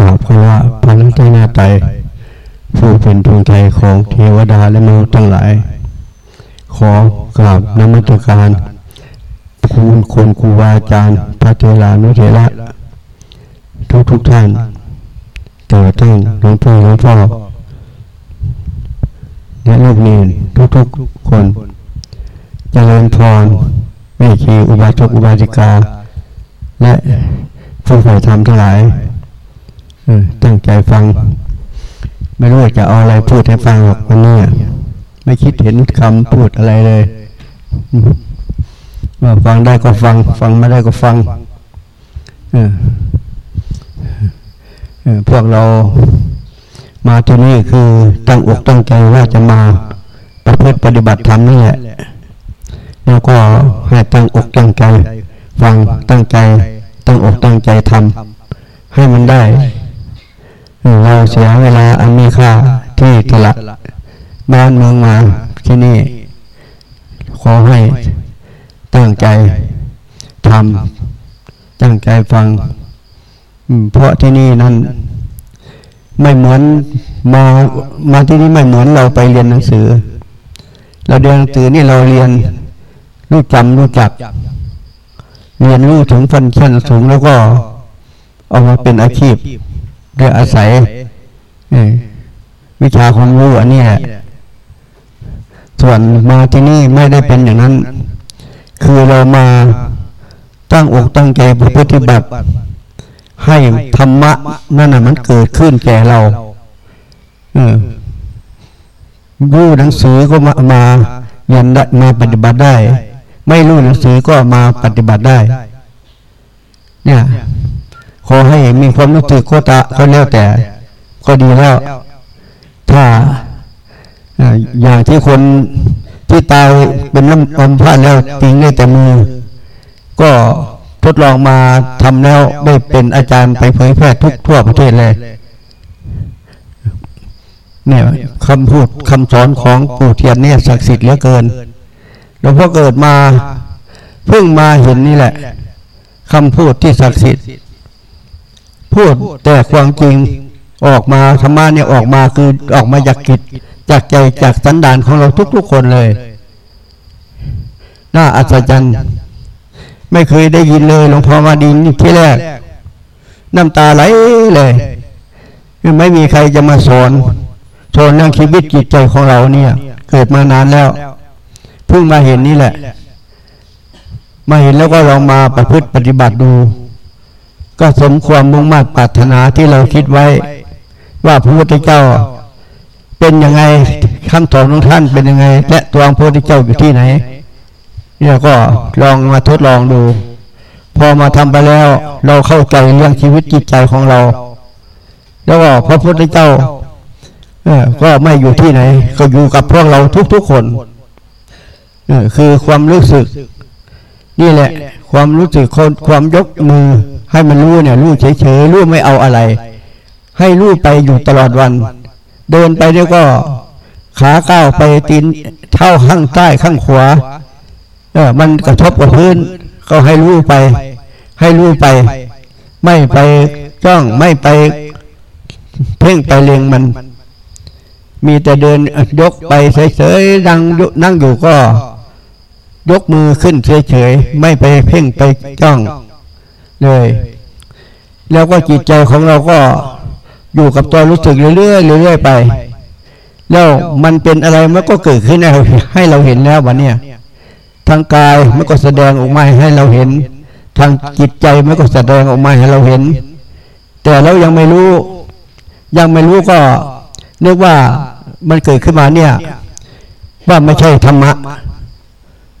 ขาบพระพระรัตนตรัยผู้เป็นดวงใจของเทวดาและมนุษย์ทั้งหลาย ขอกราบนมัตการคุณคนครูบาอาจารย์ พระเทลานุเทระทุกทุกท่านเกิดตั้งหลวงพ่อหลวงพ่อและลูกเนียนทุกทุกคนจเจริญพรแม่ชีอุบาสกอุบาสิกา และผู้ฝ่ธรรมทั้งหลาย ตั้งใจฟัง ไม่รู้จะเอาอะไรพูดให้ฟังหรอกวันนี้ไม่คิดเห็นคำพูดอะไรเลยว่าฟังได้ก็ฟัง ฟังไม่ได้ก็ฟังพวกเรามาที่นี่คือตั้งอกตั้งใจว่าจะมาประพฤติปฏิบัติธรรมนี่แหละ แล้วก็ให้ตั้งอกตั้งใจ ฟังตั้งใจ ตั้งอกตั้งใจทำให้มันได้ เราเสียเวลาอันมีค่าที่ตละบ้านเมืองมาที่นี่ ขอให้ตั้งใจทำตั้งใจฟัง เพราะที่นี่นั้นไม่เหมือนมามาที่นี่ไม่เหมือนเราไปเรียนหนังสือ เราเรียนหนังสือนี่เราเรียนรู้จำรู้จัก เรียนรู้ถึงฟันชั้นสูงแล้วก็เอามาเป็นอาชีพ เรียอาศัยวิชาความรู้อันนี้แหละส่วนมาที่นี่ไม่ได้เป็นอย่างนั้น คือเรามาตั้งอกตั้งใจปฏิบัติ ให้ธรรมะนั่นน่ะมันเกิดขึ้นแก่เราเออรู้หนังสือก็มามาเรียนได้มาปฏิบัติได้ ไม่รู้หนังสือก็มาปฏิบัติได้ เนี่ย ขอให้มีความรู้สึกก็ตะก็แล้วแต่ ก็ดีแล้ว ถ้าอย่างที่คนที่ตายเป็นน้ำมันพลาดแล้วทิ้งได้แต่มือ ก็ทดลองมาทำแล้วได้เป็นอาจารย์ไปเผยแพร่ทุกทั่วประเทศเลย เนี่ยคำพูดคำสอนของปู่เทียนเนี่ยศักดิ์สิทธิ์เหลือเกินหลวงพ่อเกิดมาเพิ่งมาเห็นนี่แหละคำพูดที่ศักดิ์สิทธิ์ พูดแต่ความจริงออกมาธรรมะเนี่ยออกมาคือออกมาจากจิตจากใจจากสันดานของเราทุก ๆ คนเลย น่าอัศจรรย์ไม่เคยได้ยินเลยหลวงพ่อมาดินที่แรก น้ำตาไหลเลยไม่มีใครจะมาสอนสอนเรื่องชีวิตจิตใจของเราเนี่ย เกิดมานานแล้วเพิ่งมาเห็นนี่แหละ มาเห็นแล้วก็ลองมาประพฤติปฏิบัติดู ก็สมความมุ่งมั่นปรารถนาที่เราคิดไว้ ว่าพระพุทธเจ้าเป็นยังไงคำสอนของท่านเป็นยังไง และตัวพระพุทธเจ้าอยู่ที่ไหนเนี่ยก็ลองมาทดลองดู พอมาทำไปแล้ว เราเข้าใจเรื่องชีวิตจิตใจของเรา แล้วก็พระพุทธเจ้าก็ไม่อยู่ที่ไหน ก็อยู่กับพวกเราทุกๆคนคือความรู้สึก นี่แหละ ความรู้สึกความยกมือ ให้มันรู้เนี่ยรู้เฉยๆรู้ไม่เอาอะไร ให้รู้ไปอยู่ตลอดวัน เดินไปแล้วก็ขาก้าวไปตีนเท้าข้างใต้ข้างขวาเออมันกระทบกับพื้น ก็ให้รู้ไป ให้รู้ไป ไม่ไปจ้องไม่ไป เพ่งไปเลียงมัน มีแต่เดินยกไปเฉยๆนั่งนั่งอยู่ก็ ยกมือขึ้นเฉยๆไม่ไปเพ่งไปจ้อง เลย แล้วก็จิตใจของเราก็อยู่กับตัวรู้สึกเรื่อยๆเรื่อยๆไป แล้วมันเป็นอะไรมันก็เกิดขึ้นให้เราเห็นแล้ววันเนี้ยทางกายมันก็แสดงออกมาให้เราเห็น ทางจิตใจมันก็แสดงออกมาให้เราเห็น แต่เรายังไม่รู้ ยังไม่รู้ก็เรียกว่ามันเกิดขึ้นมาเนี่ย ว่าไม่ใช่ธรรมะ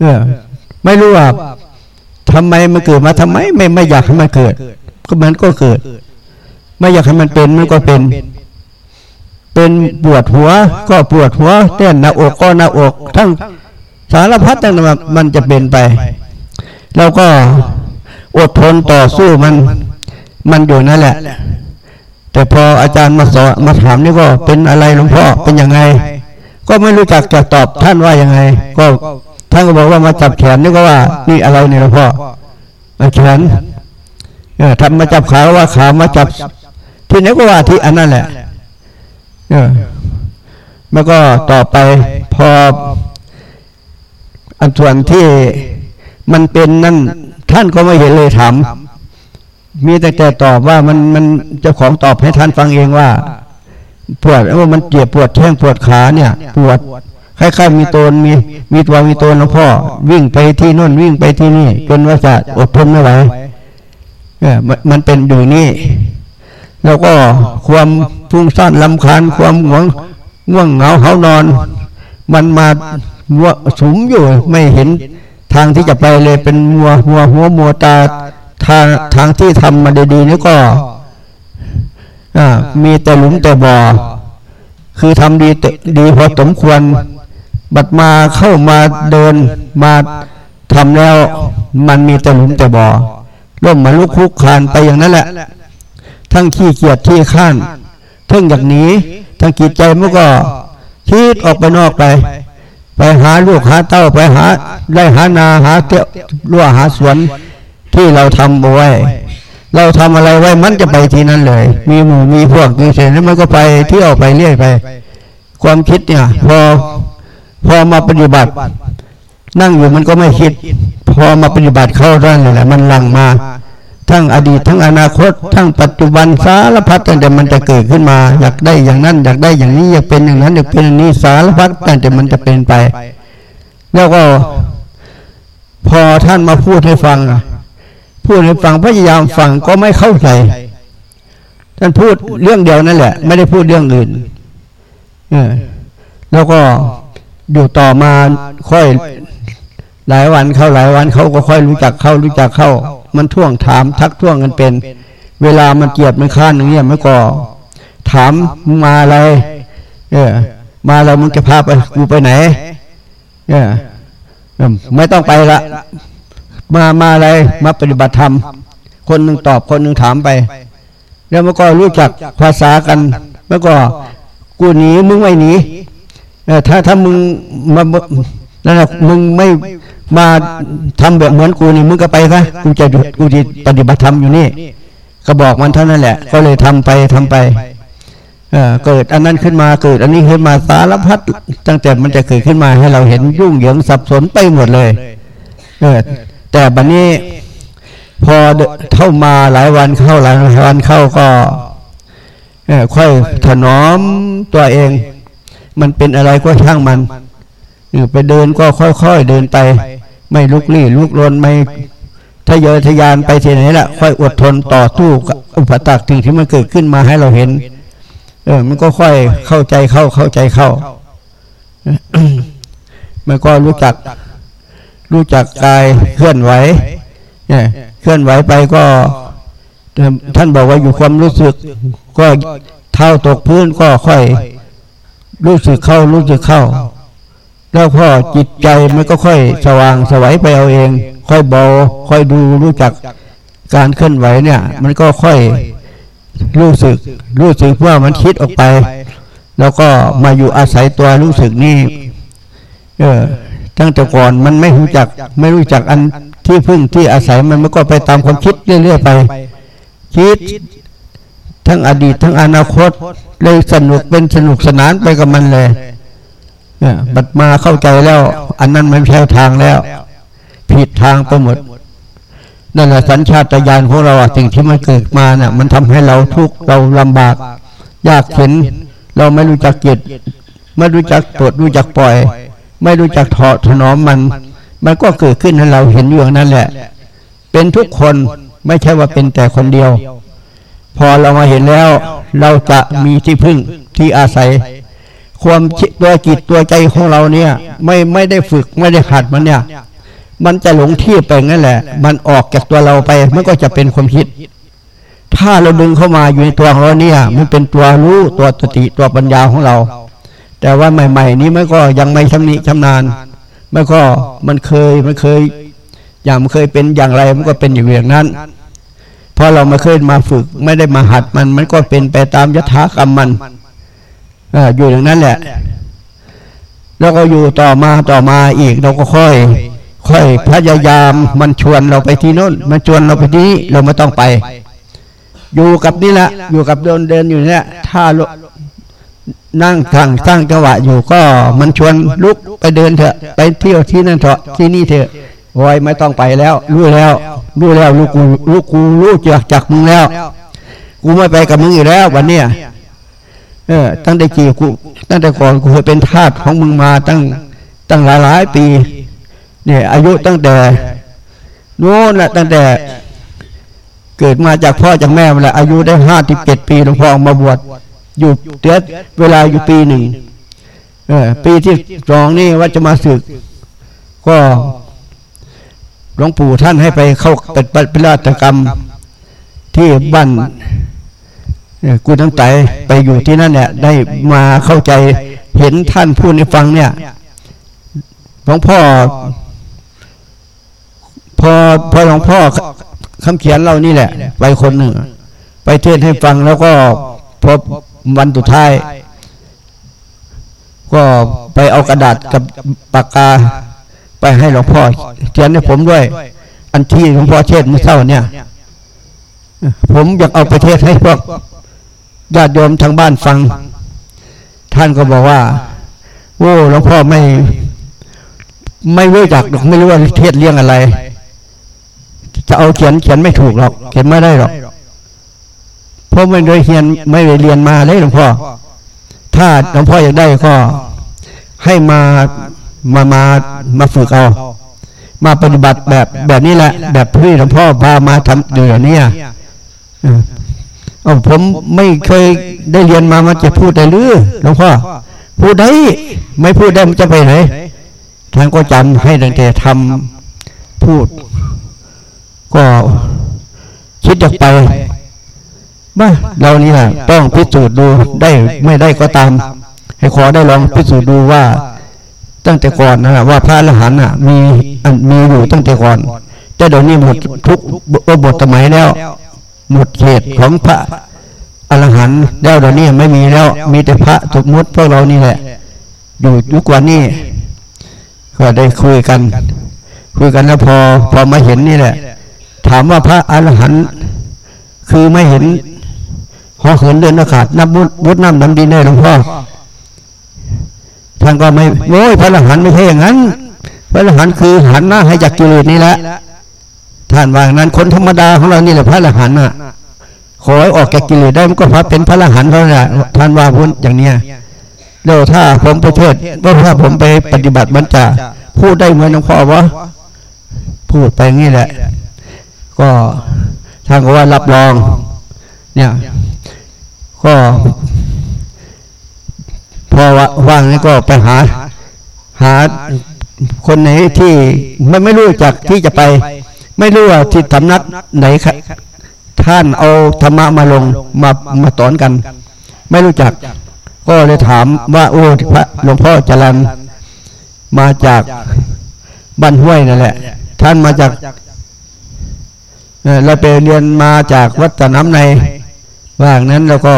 เออไม่รู้ว่า ทำไมมันเกิดมาทำไม ไม่ไม่อยากให้มันเกิด ก็มันก็เกิด ไม่อยากให้มันเป็นมันก็เป็น เป็นปวดหัว ก็ปวดหัวเต้นหน้าอกก็หน้าอก ทั้งสารพัดต่างๆมันจะเป็นไปเราก็อดทนต่อสู้มัน มันอยู่นั่นแหละ แต่พออาจารย์มาสอนมาถามนี่ก็เป็นอะไรหลวงพ่อเป็นยังไง ก็ไม่รู้จักจะตอบท่านว่ายังไง ก็ ท่านก็บอกว่ามาจับแขนนี่ก็ว่า นี่อะไรเนี่ยหลวงพ่อมาแขนเออทำมาจับขาว่าขามาจับ ที่ไหนก็ว่าที่อันนั้นแหละเออแล้วก็ต่อไปพอ อันส่วนที่มันเป็นนั่นท่านก็ไม่เห็นเลยถามมีแต่แต่ตอบว่ามันมันเจ้าของตอบให้ท่านฟังเองว่า ปวดว่ามันเจ็บปวดแท่งปวดขาเนี่ย ปวด คล้ายๆมีตนมีมีตัวมีตนหลวงพ่อ วิ่งไปที่น่นวิ่งไปที่นี่จนว่าจะอดทนไม่ไหวเนี่ยมันเป็นอยู่นี่ แล้วก็ความฟุ้งซ่านลำคาญความหวงง่วงเหงาเหานอน มันมาวัวสุมอยู่ไม่เห็นทางที่จะไปเลยเป็นมัวหัวหัวมัวตาทางทางที่ทำมาดีๆนี่ก็มีแต่หลุมแต่บ่อ คือทำดีดีพอสมควร บัดมาเข้ามาเดินมาทำแล้ว มันมีแต่หลุมแต่บ่อร่มมาลุกคุกคานไปอย่างนั้นแหละ ทั้งขี้เกียจที่ข้านทั้งอย่างนี้ ทั้งจิตใจมันก็คิดออกไปนอกไป ไปหาลูกหาเต้าไปหาได้หานาหาเตี้ยรั่วหาสวนที่เราทำเอาไว้ เราทำอะไรไว้มันจะไปที่นั่นเลย มีหมู่มีพวกมีเศษแล้วมันก็ไปเที่ยวไปเรื่อยไป ความคิดเนี่ย พอ พอมาปฏิบัติ นั่งอยู่มันก็ไม่คิด พอมาปฏิบัติเข้าด้านเลยแหละ มันหลังมา ทั้งอดีตทั้งอนาคต ทั้งปัจจุบันสารพัดตั้งแต่มันจะเกิดขึ้นมา อยากได้อย่างนั้น อยากได้อย่างนี้อยากเป็นอย่างนั้นอยากเป็นอย่างนี้สารพัดตั้งแต่มันจะเป็นไป แล้วก็ พอท่านมาพูดให้ฟังพูดให้ฟังพยายามฟังก็ไม่เข้าใจท่านพูดเรื่องเดียวนั่นแหละ ไม่ได้พูดเรื่องอื่น เออ แล้วก็ อยู่ต่อมาค่อย หลายวันเข้าหลายวันเขาก็ค่อยรู้จักเข้ารู้จักเข้า มันท่วงถามทักท่วงกันเป็น เวลามันเกียดมันค้านอย่างเงี้ยไม่ก็ถามมาอะไรเออมาเรามึงจะพาไปกูไปไหนเออไม่ต้องไปละ มามาอะไรมาปฏิบัติธรรม คนหนึ่งตอบคนหนึ่งถามไป แล้วมันก็รู้จักภาษากัน แล้วก็กูหนีมึงไม่หนี ถ้าถ้ามึงมานั่นแหละมึงไม่มาทำแบบเหมือนกูนี่มึงก็ไปซะกูจะกูจะปฏิบัติธรรมอยู่นี่ ก็บอกมันเท่านั้นแหละ ก็เลยทำไปทำไปเเกิดอันนั้นขึ้นมาเกิด อันนี้ขึ้นมาสารพัดตั้งแต่มันจะเกิดขึ้นมาให้เราเห็นยุ่งเหยิงสับสนไปหมดเลยเออแต่บัดนนี้พอเข้ามาหลายวันเข้าหลายวันเข้าก็ค่อยถนอมตัวเอง มันเป็นอะไรก็ช่างมันไปเดินก็ค่อยๆเดินไป ไม่ลุกลี้ลุกลนไม่ทะเยอทะยานไปที่ไหนละค่อยอดทนต่อสู้กับอุปสรรคสิ่งที่มันเกิดขึ้นมาให้เราเห็น เออ มันก็ค่อยเข้าใจเข้าเข้าใจเข้า มันก็รู้จัก รู้จักกายเคลื่อนไหวเนี่ยเคลื่อนไหวไปก็ ท่านบอกว่าอยู่ความรู้สึก ก็เท้าตกพื้นก็ค่อย รู้สึกเข้ารู้สึกเข้า แล้วพอจิตใจมันก็ค่อยสว่างสวัยไปเอาเอง ค่อยเบาค่อยดูรู้จักการเคลื่อนไหวเนี่ย มันก็ค่อยรู้สึก รู้สึกว่ามันคิดออกไป แล้วก็มาอยู่อาศัยตัวรู้สึกนี่เออตั้งแต่ก่อนมันไม่รู้จัก ไม่รู้จักอันที่พึ่งที่อาศัยมันมันก็ไปตามความคิดเรื่อยๆไป คิด ทั้งอดีตทั้งอนาคต เลยสนุกเป็นสนุกสนานไปกับมันเลยเนี่ยบัดมาเข้าใจแล้ว อันนั้นมันแช่ทางแล้ว ผิดทางไปหมดนั่นแหละสัญชาตญาณของเราสิ่งที่มันเกิดมาเนะ่ะมันทำให้เราทุกข์เราลำบาก ยากเข็นเราไม่รู้จักเกียรติไม่รู้จักปลดรู้จักปล่อย ไม่รู้จักถอดถนอมมัน มันก็เกิดขึ้นให้เราเห็นอยู่นั่นแหละ เป็นทุกคนไม่ใช่ว่าเป็นแต่คนเดียว พอเรามาเห็นแล้ว เราจะมีที่พึ่งที่อาศัย ความตัวจิตตัวใจของเราเนี่ย ไม่ไม่ได้ฝึกไม่ได้หัดมันเนี่ย มันจะหลงที่ไปงั้นแหละ มันออกจากตัวเราไปมันก็จะเป็นความคิด ถ้าเราดึงเข้ามาอยู่ในตัวของเราเนี่ย มันเป็นตัวรู้ตัวสติตัวปัญญาของเรา แต่ว่าใหม่ ๆ นี้มันก็ยังไม่ชำนิชำนาญมันก็มันเคยมันเคย อย่างมันเคยเป็นอย่างไรมันก็เป็นอย่างนั้น พอเรามาเคยมาฝึก ไม่ได้มาหัดมัน มันก็เป็นไปตามยถากรรมมันอยู่อย่างนั้นแหละ แล้วก็อยู่ต่อมาต่อมาอีกเราก็ค่อย ค่อยพยายามมันชวนเราไปที่โน้นมันชวนเราไปนี้เราไม่ต้องไป อยู่กับนี่แหละอยู่กับเดินเดินอยู่เนี่ยถ้านั่งทางสร้างจังหวะอยู่ก็มันชวนลุกไปเดินเถอะ ไปเที่ยวที่นั่นเถอะที่นี่เถอะ โอ้ยไม่ต้องไปแล้ว รู้แล้วรู้แล้วรู้กูรู้กูรู้จากจากมึงแล้ว กูไม่ไปกับมึงอยู่แล้ว วันเนี้ยเออ ตั้งแต่กี่กูตั้งแต่ก่อนกูเคยเป็นทาสของมึงมาตั้งตั้งหลายหลายปี เนี่ย อายุตั้งแต่โน้นแหละตั้งแต่ เกิดมาจากพ่อจากแม่มาแล้วอายุได้ห้าสิบเจ็ดปีหลวงพ่อออกมาบวชอยู่เดือนเวลาอยู่ปีหนึ่งเออ ปีที่สองนี่ว่าจะมาศึก ก็ หลวงปู่ท่านให้ไปเข้าปฏิบัติกรรม ที่บ้านกูตั้งใจไปอยู่ที่นั่นเนี่ยได้มาเข้าใจเห็นท่านพูดในฟังเนี่ยหลวงพ่อ พอพอหลวงพ่อคำเขียนเรานี่แหละ ไปคนหนึ่ง ไปเทศให้ฟังแล้วก็พอวันสุดท้าย ก็ไปเอากระดาษกับปากกา ไปให้หลวงพ่อเขียนให้ผมด้วย อันที่หลวงพ่อเทศเมื่อเช้าเนี่ย ผมอยากเอาไปเทศให้พวกญาติโยมทางบ้านฟัง ท่านก็บอกว่าโอ้หลวงพ่อไม่ ไม่รู้จักหรอกไม่รู้ว่าเทศเรื่องอะไร จะเอาเขียนเขียนไม่ถูกหรอก เขียนไม่ได้หรอกเพราะไม่ได้เรียนไม่ได้เรียนมาเลยหลวงพ่อ ถ้าหลวงพ่ออยากได้ก็ให้มา มามามาฝึกเอา มาปฏิบัติแบบแบบนี้แหละ แบบที่หลวงพ่อพามาทำเดี๋ยวนี้เอาผมไม่เคยได้เรียนมามันจะพูดได้หรือหลวงพ่อพูดได้ ไม่พูดได้มันจะไปไหนท่านก็จำให้ตั้งแต่ทำพูด ก็คิดอยากไปบ้าเรานี่แหละต้องพิสูจน์ดูได้ไม่ได้ก็ตาม ให้ขอได้ลองพิสูจน์ดูว่า ตั้งแต่ก่อนนะว่าพระอรหันต์มีมีอยู่ตั้งแต่ก่อน แต่เดี๋ยวนี้หมดทุกบทสมัยแล้ว หมดเขตของพระอรหันต์แล้วเดี๋ยวนี้ไม่มีแล้ว มีแต่พระสมมติพวกเรานี่แหละ อยู่ยุควันนี้ก็ได้คุยกัน คุยกันแล้วพอพอมาเห็นนี่แหละ ถามว่าพระอรหันต์คือไม่เห็นหอเหินเดินอากาศนับวุฒน้ำดำดินได้หลวงพ่อ ท่านก็ไม่โอ้ยพระอรหันต์ไม่ใช่อย่างนั้น พระอรหันต์คือหันหน้าให้จากกิเลสนี่แหละท่านว่านั้นคนธรรมดาของเรานี่แหละพระอรหันต์น่ะขอให้ออกจากกิเลสได้มันก็พระเป็นพระอรหันต์เท่านั้นท่านว่าพ้นอย่างเนี้ยแล้วถ้าผมไปเทศว่าถ้าผมไปปฏิบัติมันจะพูดได้เหมือนหลวงพ่อวะพูดไปงี้แหละ ก็ท่านก็ว่ารับรอง เนี่ย ก็ อว่างนี่ก็ไปหา หาคนไหนที่ไม่ไม่รู้จักที่จะไป ไม่รู้ว่าที่สำนักไหนครับท่านเอาธรรมะมาลงมามาสอนกัน ไม่รู้จัก ก็เลยถามว่าโอ้พระหลวงพ่อจรันมาจากบ้านห้วยนั่นแหละ ท่านมาจากเราไปเรียนมาจากวัดตะน้ำในว่างนั้นเราก็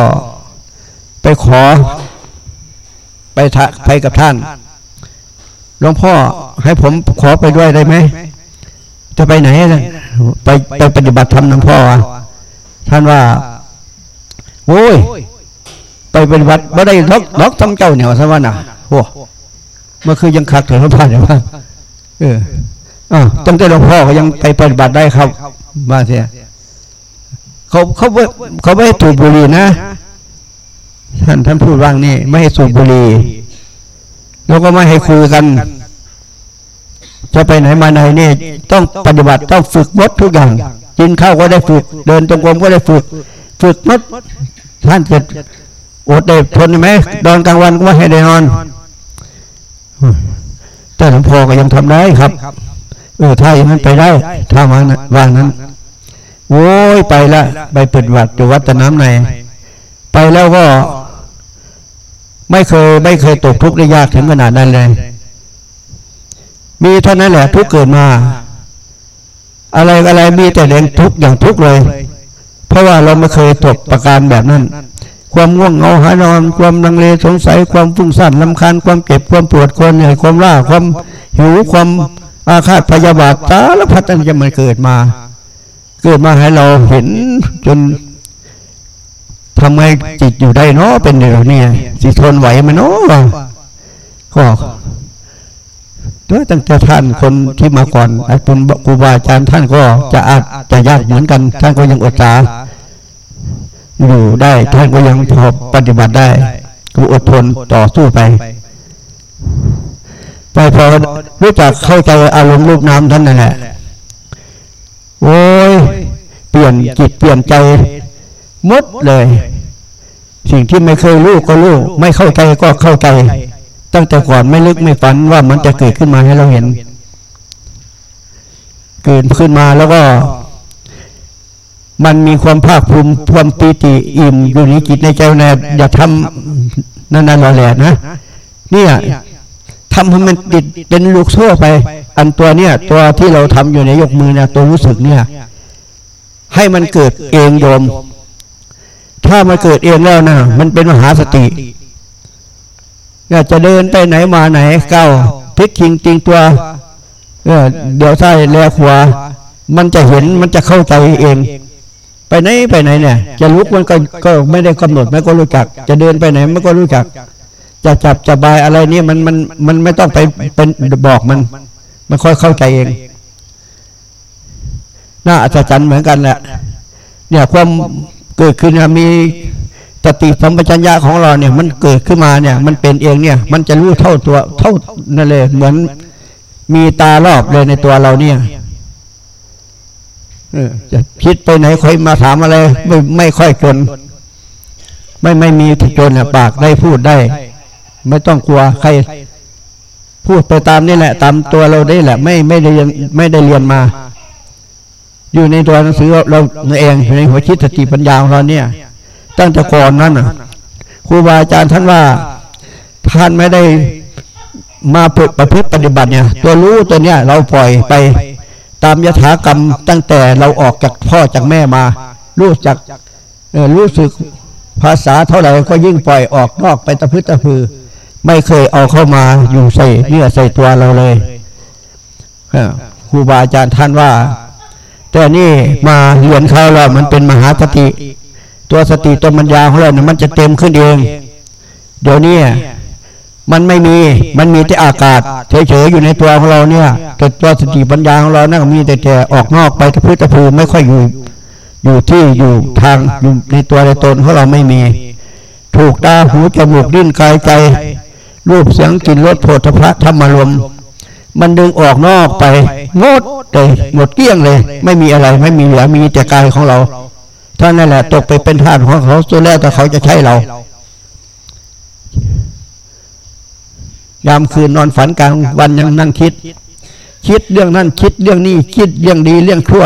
ไปขอ ไปไปกับท่านหลวงพ่อให้ผมขอไปด้วยได้ไหมจะไปไหนไปไปปฏิบัติธรรมหลวงพ่อท่านว่าโอ้ยไปปฏิบัติไม่ได้ล็อกล็อกต้องเจ้าเนี่ยสวรรค์อะโอ้เมื่อคือยังขัดถึงหลวงพ่อเนี่ยว่าเอออ่าตั้งแต่หลวงพ่อก็ยังไปปฏิบัติได้ครับมาเสียเขาเขาเขาไม่ให้สูบบุหรีนะ ท่านท่านพูดว่างนี่ไม่ให้สูบบุหรี่แล้วก็ไม่ให้คุยกัน จะไปไหนมาไหนนี่ต้องปฏิบัติต้องฝึกมดทุกอย่างกินข้าวก็ได้ฝึก เดินตรงกรมก็ได้ฝึก ฝึกมดท่านเกิดอดได้ทนไหมนอนกลางวันก็ไม่ให้ได้นอนแต่หลวงพ่อก็ยังทำได้ครับเออถ้าอย่างนั้นไปได้ถ้าวางวางนั้นโอ้ยไปละไปปฏิบัติอยู่วัดตน้ำในไปแล้วก็ ไม่เคยไม่เคยตกทุกข์ได้ยากถึงขนาดนั้นเลย มีเท่านั้นแหละทุกเกิดมา อะไรอะไรมีแต่แรงทุกข์อย่างทุกข์เลย เพราะว่าเราไม่เคยตกประการแบบนั้น ความง่วงเหงาหานอน ความลังเลสงสัยความฟุ้งซ่านลำคาญความเก็บความปวดความเหนื่อยความล่าความหิวความอาฆาตพยาบาทสารพัดนั่นจะมันเกิดมา เกิดมาให้เราเห็นจน ทำไมจิตอยู่ได้เนาะเป็นเดี๋ยวนี้สิทนไหวมันเนาะก็ด้วยตั้งแต่ท่านคนที่มาก่อนไอ้ปุณครูบาอาจารย์ท่านก็จะอาจจะยากเหมือนกัน ท่านก็ยังอดตาอยู่ได้ ท่านก็ยังพอปฏิบัติได้ก็อดทนต่อสู้ไปไปพอรู้จักเข้าใจอารมณ์รูปน้ำท่านนั่นแหละโอ้ยเปลี่ยนจิตเปลี่ยนใจ มดเลย สิ่งที่ไม่เคยรู้ก็รู้ ไม่เข้าใจก็เข้าใจ ตั้งแต่ก่อนไม่ลึกไม่ฝันว่ามันจะเกิดขึ้นมาให้เราเห็น เกิดขึ้นมาแล้วก็ มันมีความภาคภูมิความปีติอิ่มอยู่ในจิตในใจน่อย่าทำนั่นนั่นหล่อแหละนะเนี่ยทำให้มันติดเป็นลูกโซ่ไป อันตัวเนี่ย ตัวที่เราทำอยู่ในยกมือเนี่ยตัวรู้สึกเนี่ย ให้มันเกิดเองโยม ถ้ามันเกิดเองแล้วนะมันเป็นมหาสติอยากจะเดินไปไหนมาไหนเก้าพลิกคิงติงตัวเเดี๋ยวซ้ายแลขวามันจะเห็นมันจะเข้าใจเอง ไปไหนไปไหนเนี่ย จะลุกมันก็ก็ไม่ได้กำหนดไม่ก็รู้จัก จะเดินไปไหนมันก็รู้จัก จะจับจะบายอะไรนี่มันมันมันไม่ต้องไปเป็นบอกมัน มันค่อยเข้าใจเองน่าอัศจรรย์เหมือนกันแหละเนี่ยความ เกิดขึ้นมีสติสัมปชัญญะของเราเนี่ยมันเกิดขึ้นมาเนี่ย มันเป็นเองเนี่ย มันจะรู้เท่าตัว เท่านั่นเลย เหมือนมีตารอบเลยในตัวเราเนี่ยจะคิดไปไหนค่อยมาถามอะไร ไม่ไม่ค่อยจนไม่ไม่มีที่จนปากได้พูดได้ ไม่ต้องกลัวใคร พูดไปตามนี่แหละ ตามตัวเราได้แหละ ไม่ไม่ได้ไม่ได้เรียนมา อยู่ในตัวหนังสือเราเองในหัวคิดสติปัญญาของเราเนี่ย ตั้งแต่ก่อนนั้นครูบาอาจารย์ท่านว่าท่านไม่ได้มาประพฤติปฏิบัติเนี่ย ตัวรู้ตัวเนี้ยเราปล่อยไปตามยถากรรมตั้งแต่เราออกจากพ่อจากแม่มา รู้จักรู้สึกภาษาเท่าไหร่ก็ยิ่งปล่อยออกนอกไปตะพื้ตะพือ ไม่เคยเอาเข้ามาอยู่ใส่เนื้อใส่ตัวเราเลยครูบาอาจารย์ท่านว่า แต่นี่มาเรียนเขาแล้วมันเป็นมหาสติ ตัวสติตัวปัญญาของเราเนี่ยมันจะเต็มขึ้นเอง เดี๋ยวนี้มันไม่มี มันมีแต่อากาศเฉยๆอยู่ในตัวของเราเนี่ย แต่ตัวสติปัญญาของเรานั่นมีแต่แต่ออกนอกไปตะพื้ตะพือไม่ค่อยอยู่ อยู่ที่อยู่ทางอยู่ในตัวในตนของเราไม่มี ถูกตาหูจมูกดิ้นกายใจรูปเสียงกลิ่นรสโผฏฐะธรรมารม มันดึงออกนอกไปงดเลยหมดเกลี้ยงเลย ไม่มีอะไรไม่มีเหลือมีแต่กายของเราท่านนั่นแหละตกไปเป็นทานของเขาตัวแรกแต่เขาจะใช้เรา ยามคืนนอนฝันกลางวันยังนั่งคิด คิดเรื่องนั้นคิดเรื่องนี้คิดเรื่องดีเรื่องชั่ว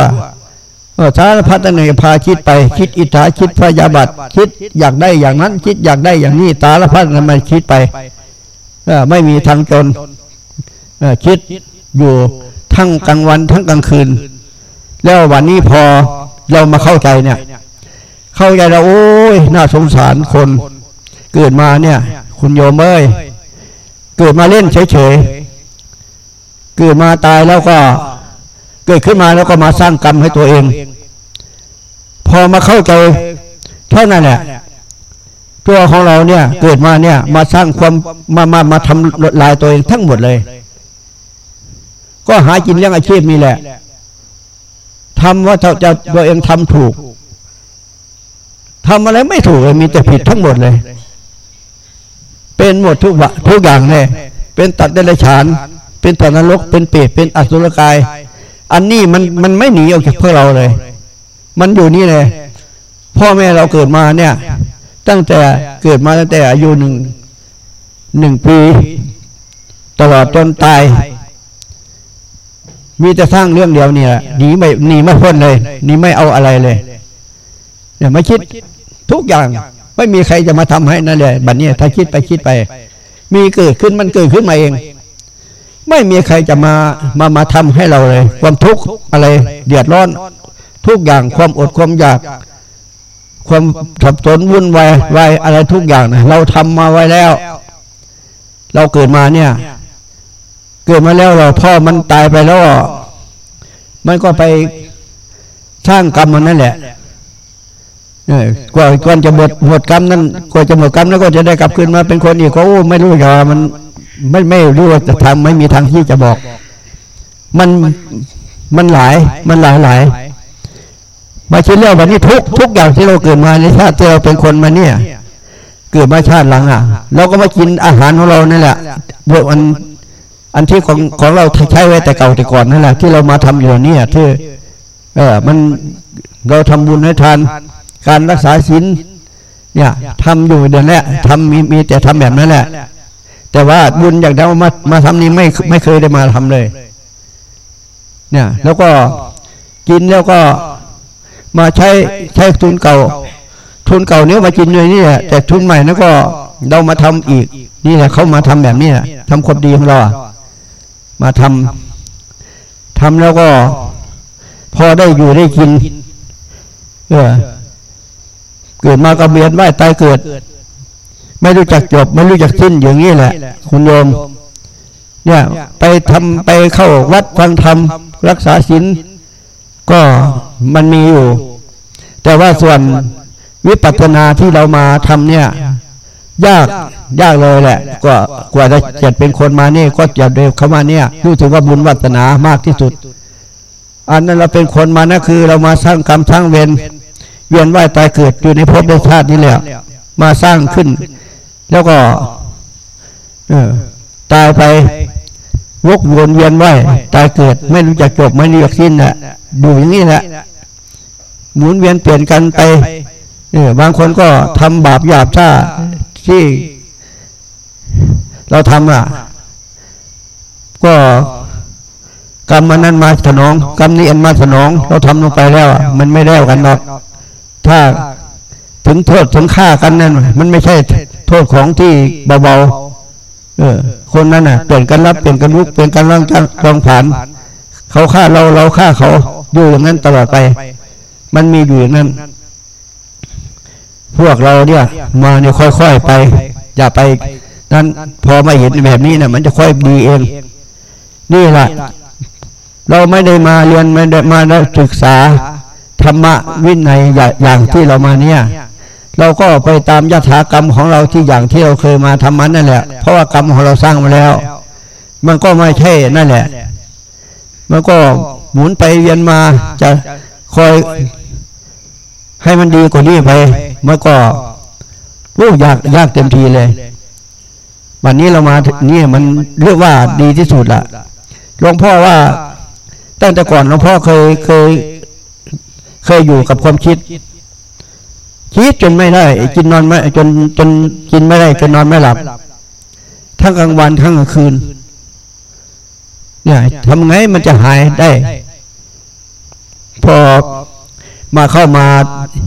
สารพัดตั้งพาคิดไป คิดอิจฉาคิดพยาบาทคิดอยากได้อย่างนั้น คิดอยากได้อย่างนี้ตาละพัดมันคิดไปไม่มีทางจน คิดอยู่ทั้งกลางวันทั้งกลางคืน แล้ววันนี้พอเรามาเข้าใจเนี่ย เข้าใจเราโอ้ยน่าสงสารคน เกิดมาเนี่ย คุณโยมเอ้ยเกิดมาเล่นเฉยๆเกิดมาตายแล้วก็ เกิดขึ้นมาแล้วก็มาสร้างกรรมให้ตัวเอง พอมาเข้าใจเท่านั้นแหละตัวของเราเนี่ย เกิดมาเนี่ย มาสร้างความมามามาทำลายตัวเองทั้งหมดเลย ก็หากินเรื่องอาชีพนี่แหละทำว่าเจะตัวเองทำถูกทำอะไรไม่ถูกเลยมีแต่ผิดทั้งหมดเลย เป็นหมดทุกวะทุกอย่างเลยเป็นตัดเดรัจฉาน เป็นตัดนรกเป็นเปรตเป็นอสุรกาย อันนี้มันมันไม่หนีออกจากพวกเราเลย มันอยู่นี่เลยพ่อแม่เราเกิดมาเนี่ย ตั้งแต่เกิดมาตั้งแต่อายุหนึ่งหนึ่งปี ตลอดจนตาย มีแต่สร้างเรื่องเดียวนี่แหละหนีไม่หนีไม่พ้นเลยหนีไม่เอาอะไรเลยเนี่ยมาคิดทุกอย่างไม่มีใครจะมาทำให้นั่นเลยบัดนี้ถ้าคิดไปคิดไป มีเกิดขึ้นมันเกิดขึ้นมาเอง ไม่มีใครจะมามามาทำให้เราเลย ความทุกข์อะไร เดือดร้อน ทุกอย่างความอดความอยาก ความสับสนวุ่นวายวายอะไรทุกอย่างนะเราทำมาไว้แล้ว เราเกิดมาเนี่ย เกิดมาแล้วเราพ่อมันตายไปแล้ว มันก็ไปสร้างกรรมมันนั่นแหละเนี่ยกว่าก่อนจะหมดหมดกรรมนั้นกว่าจะหมดกรรมแล้วก็จะได้กลับคืนมาเป็นคนอีกก็ไม่รู้จะมันไม่ไม่รู้ว่าจะทำไม่มีทางที่จะบอก มันมันหลายมันหลายหลายมาชิ้นเรื่องวันนี้ทุกทุกอย่างที่เราเกิดมาในชาติที่เราเป็นคนมาเนี่ย เกิดมาชาติหลังอะ เราก็มากินอาหารของเรานั่นแหละบวกอัน อันที่ของของเราใช้ไว้แต่เก่าแต่ก่อนนั่นแหละที่เรามาทำอยู่เนี่ยที่เออมันเราทำบุญให้ทาน การรักษาศีลเนี่ยทำอยู่เดือนแรกทำมีมีแต่ทำแบบนั้นแหละ แต่ว่าบุญอย่างเดียวมามาทำนี้ไม่ไม่เคยได้มาทำเลย เนี่ย แล้วก็กินแล้วก็มาใช้ใช้ทุนเก่า ทุนเก่าเนี้ยมากินเลยนี่แหละแต่ทุนใหม่นั้นก็เรามาทำอีก นี่แหละเขามาทำแบบนี้ทำความดีของเรา มาทำทำแล้วก็ พอได้อยู่ได้กินเออเกิดมาก็เบียนไหวตายเกิด ไม่รู้จักจบ ไม่รู้จักสิ้นอย่างนี้แหละ คุณโยม เนี่ย ไปทำไปเข้าวัดฟังธรรมรักษาศีลก็มันมีอยู่ แต่ว่าส่วนวิปัสสนาที่เรามาทำเนี่ย ยากยากเลยแหละกว่ากว่าจะเจ็ดเป็นคนมานี่ก็จะเดินเข้ามาเนี่ยรู้สึกว่าบุญวัฒนามากที่สุด อันนั้นเราเป็นคนมานะคือ เรามาสร้างกรรมสร้างเวรเวียนว่ายตายเกิดอยู่ในภพในชาตินี้แหละมาสร้างขึ้น แล้วก็ เออตายไปวกวนเวียนว่ายตายเกิด ไม่รู้จักจบไม่รู้จักสิ้นน่ะดูอย่างนี้แหละหมุนเวียนเปลี่ยนกันไปเออบางคนก็ทำบาปหยาบช้า ที่เราทำอะ ก็กรรมมันนั้นมาสนอง กรรมนี้อันมาสนอง เราทำลงไปแล้ว มันไม่แล้วกันหรอก ถ้าถึงโทษถึงฆ่ากันนั่นมันไม่ใช่โทษของที่เบาๆเออ คนนั้นน่ะเปลี่ยนกันรับเปลี่ยนกันลุกเปลี่ยนกันร่างจังรองผ่าน เขาฆ่าเราเราฆ่าเขาอยู่อย่างนั้นตลอดไป มันมีอยู่อย่างนั้น พวกเราเนี่ยมาเนี่ยค่อยๆไป อย่าไปนั้นพอมาเห็นแบบนี้นะมันจะค่อยดีเอง นี่แหละเราไม่ได้มาเรียนไม่ได้มาศึกษาธรรมะวินัยอย่างที่เรามาเนี่ย เราก็ไปตามยถากรรมของเราที่อย่างที่เราเคยมาทำมันนั่นแหละ เพราะว่ากรรมของเราสร้างมาแล้ว มันก็ไม่ใช่นั่นแหละ มันก็หมุนไปเวียนมาจะคอยให้มันดีกว่านี้ไป มันก็รู้ยากยากเต็มทีเลย วันนี้เรามานี่มันเรียกว่าดีที่สุดละหลวงพ่อว่าตั้งแต่ก่อนหลวงพ่อเคยเคย เคยอยู่กับความคิด คิดจนไม่ได้กินนอนไม่จนจนกินไม่ได้จนนอนไม่หลับ ทั้งกลางวันทั้งกลางคืนเนี่ยทำไงมันจะหายได้ พอ มาเข้ามา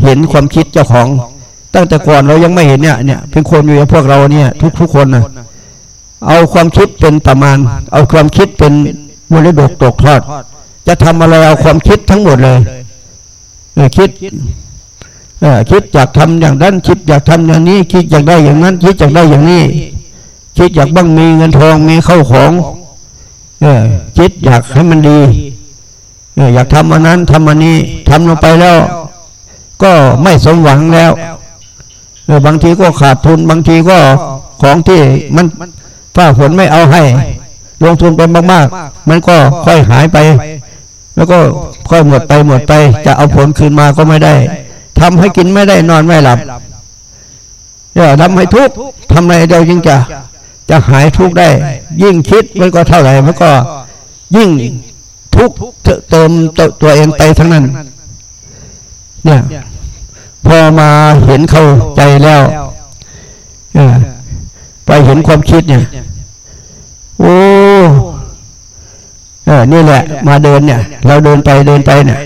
เห็นความคิดเจ้าของ ตั้งแต่ก่อนเรายังไม่เห็นเนี่ยเนี่ยเป็นคนอยู่พวกเราเนี่ย ทุกทุกคนนะเอาความคิดเป็นประมาณ เอาความคิดเป็นมรดกตกทอด จะทำอะไรเอาความคิดทั้งหมดเลยอคิดอคิดอยากทำอย่างนั้นคิดอยากทำอย่างนี้ คิดอยากได้อย่างนั้น คิดอยากได้อย่างนี้ คิดอยากบ้างมีเงินทองมีเข้าของเออคิดอยากให้มันดี เอออยากทำอันนั้นทำอันนี้ทำลงไปแล้ว ก็ไม่สมหวังแล้วบางทีก็ขาดทุนบางทีก็ของที่มันฝ้าฝนไม่เอาให้ ลงทุนไปมาก ๆ มันก็ค่อยหายไป แล้วก็ค่อยหมดไปหมดไป จะเอาผลคืนมาก็ไม่ได้ทำให้กินไม่ได้นอนไม่หลับเดี๋ยทำให้ทุกข์ทำไรเดียวจึงจะ จะหายทุกข์ได้ ยิ่งคิดมันก็เท่าไหร่มันก็ยิ่ง ทุกเติมตัวเองไปทั้งนั้น เนี่ยพอมาเห็นเข้าใจแล้วไปเห็นความคิดเนี่ย โอ้เออนี่แหละ มาเดินเนี่ย เราเดินไปเดินไปเนี่ย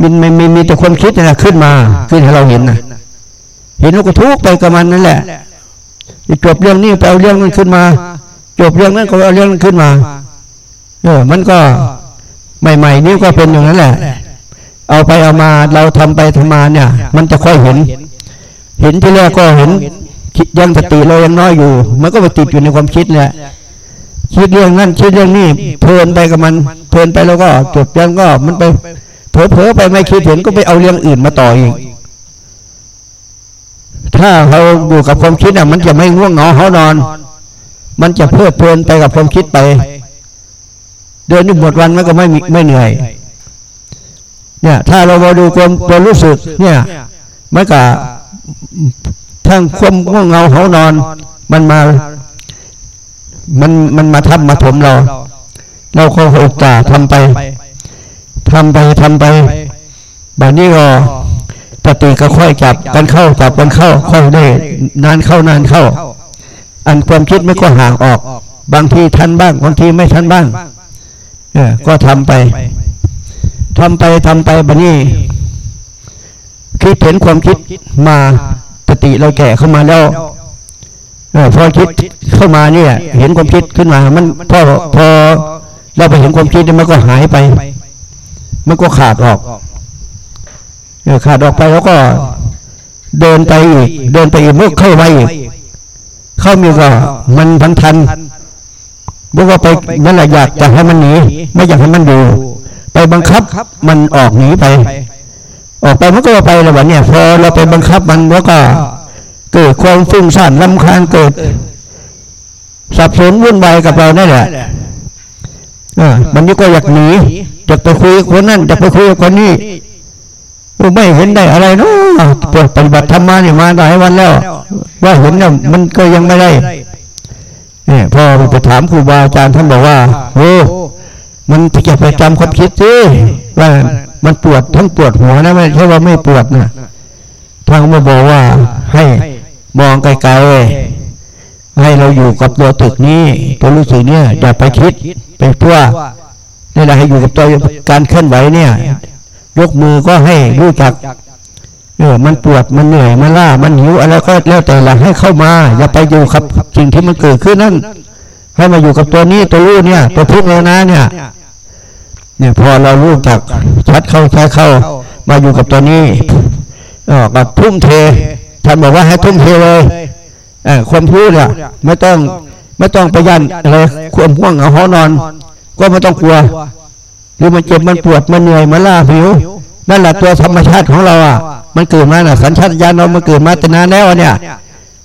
มันไม่มีมีแต่ความคิดนะขึ้นมา ขึ้นให้เราเห็นนะเห็นแล้วก็ทุกไปกับมันนั่นแหละจบเรื่องนี้ไปเอาเรื่องนั้นขึ้นมา จบเรื่องนั้นก็เอาเรื่องนั้นขึ้นมา เออ มันก็ ใหม่ๆนี่ก็เป็นอย่างนั้นแหละ เอาไปเอามาเราทำไปทำมาเนี่ย มันจะค่อยเห็น เห็นที่แรกก็เห็นยังสติเรายังน้อยอยู่ มันก็ไปติดอยู่ในความคิดแหละคิดเรื่องนั้นคิดเรื่องนี้เพลินไปกับมันเพลินไปแล้วก็จบยังก็มันไปเผลอๆไปไม่คิดเห็นก็ไปเอาเรื่องอื่นมาต่ออีกถ้าเราอยู่กับความคิดอะ มันจะไม่ง่วงเหงาเขานอน มันจะเพลิดเพลินไปกับความคิดไป เดินนี่หมดวันมันก็ไม่ไม่เหนื่อย เนี่ย ถ้าเรามาดูความตัวรู้สึก เนี่ยมันก็ทั้งความง่วงเหงาเขานอน มันมา มันมันมาทำมาถมเรา เราก็โอกาสทำไปทำไปทำไปแบบนี้ก็ปฏิก็ค่อยจับกันเข้าจับกันเข้าค่อยได้นานเข้านานเข้า อันความคิดไม่ก็ห่างออก บางทีทันบ้างบางทีไม่ทันบ้าง เออก็ทำไปทำไปทำไปแบบนี้คิดเห็นความคิดมาปฏิเราแก่เข้ามาแล้วอพอคิดเข้ามาเนี่ย เห็นความคิดขึ้นมา มันพอพอเราไปเห็นความคิดมันก็หายไป มันก็ขาดออกขาดออกไปแล้วก็เดินไปอีก เดินไปอีกเมื่อเข้าไปอีก เข้ามีก็มันพันทัน บอกว่าไปนั่นแหละอยากจะให้มันหนีไม่อยากให้มันอยู่ ไปบังคับมันออกหนีไป ออกไปมันก็ไปแล้ววันเนี่ยพอเราไปบังคับมันแล้วก็ เกิดความฟุ้งซ่านลำคาญเกิด สับสนวุ่นวายกับเราได้แหละอ่ามันนี่ก็อยากหนีจะไปคุยกับคนนั้นจะไปคุยกับคนนี้ไม่เห็นได้อะไรเนาะปวดปฏิบัติธรรมมาเนี่ยมาหลายวันแล้ว ว่าเห็นเนี่ยมันก็ยังไม่ได้ เนี่ยพอไปถามครูบาอาจารย์ท่านบอกว่าโอ้มันจะไปจำความคิดสิว่ามันปวดทั้งปวดหัวนะไม่ใช่ว่าไม่ปวดนะทางมาบอกว่าให้มองไกลๆให้เราอยู่กับตัวตึกนี้ตัวรู้สึกเนี่ยอย่าไปคิดไปทั่วนี่แหละให้อยู่กับตัวการเคลื่อนไหวเนี่ย ยกมือก็ให้รู้จัก เออมันปวดมันเหนื่อยมันล้ามันหิวอะไรก็แล้วแต่หละให้เข้ามา อย่าไปอยู่กับสิ่งที่มันเกิดขึ้นนั่นให้มาอยู่กับตัวนี้ตัวรู้เนี่ย ตัวทุกข์แล้วนะเนี่ย เนี่ยพอเรารู้จักชัดเข้าช้เข้า มาอยู่กับตัวนี้ออกับทุ่มเทท่านบอกว่าให้ทุ่มเทเลยเออความพูดเนี่ยไม่ต้องไม่ต้องไปยันอะไรความห่วงเอาหอนอน ก็ไม่ต้องกลัว หรือมันเจ็บมันปวดมันเหนื่อยมันล้าผิวนั่นแหละตัวธรรมชาติของเราอะ มันเกิดมาน่ะสัญชาตญาณเรามันเกิดมาแต่นานแล้วเนี่ย